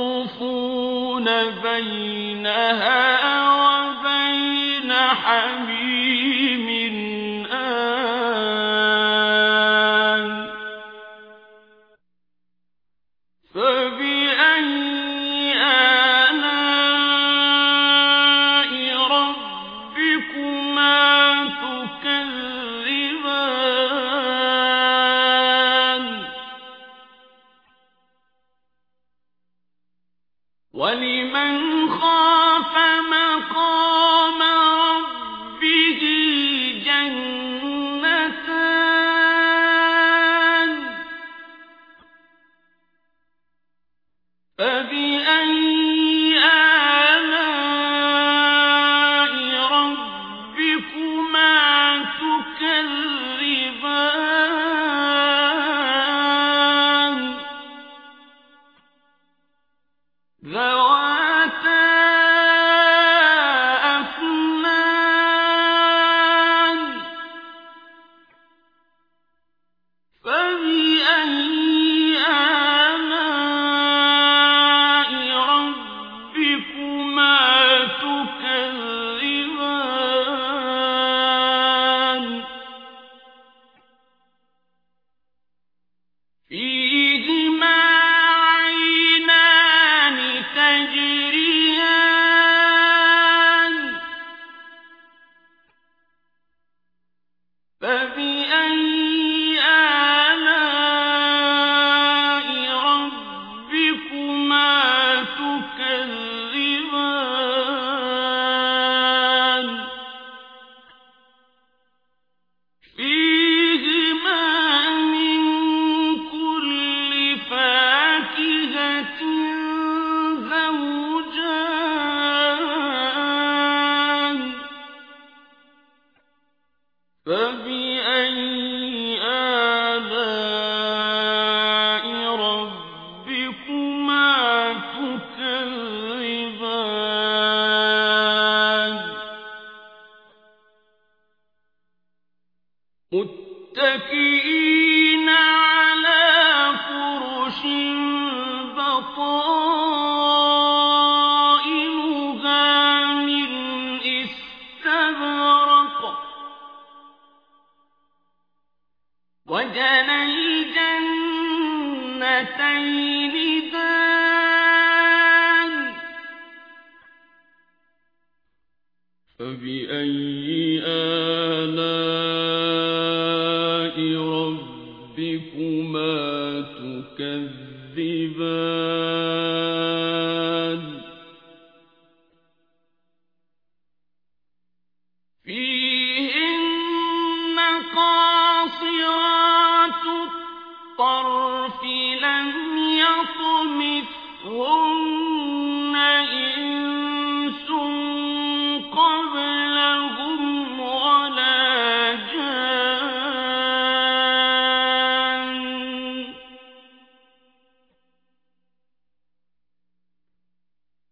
يطوفون بينها وبين حميم ربكما تكذبان. ذواتا فبأي آلاء ربكما تكذبان؟ متكئين فبأي آلاء ربكما تكذبان فيهن قاصرات الطرف لم يطمثهن إنس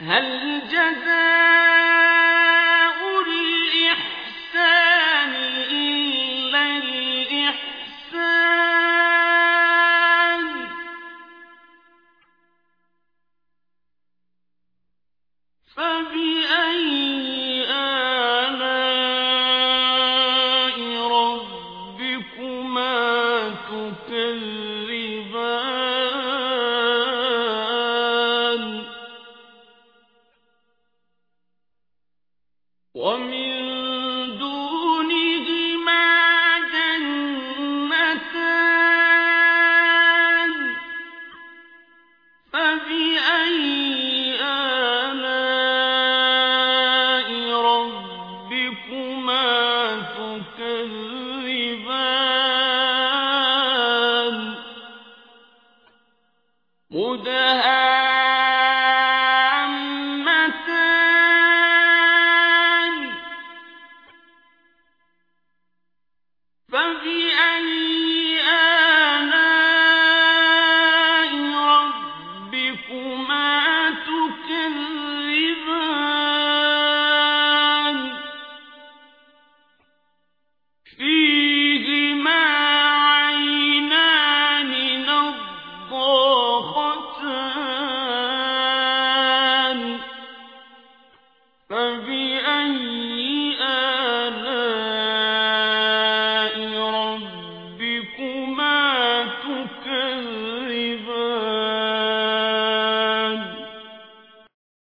هل جزاء الإحسان إلا الإحسان؟ فبأي مدهامتان أن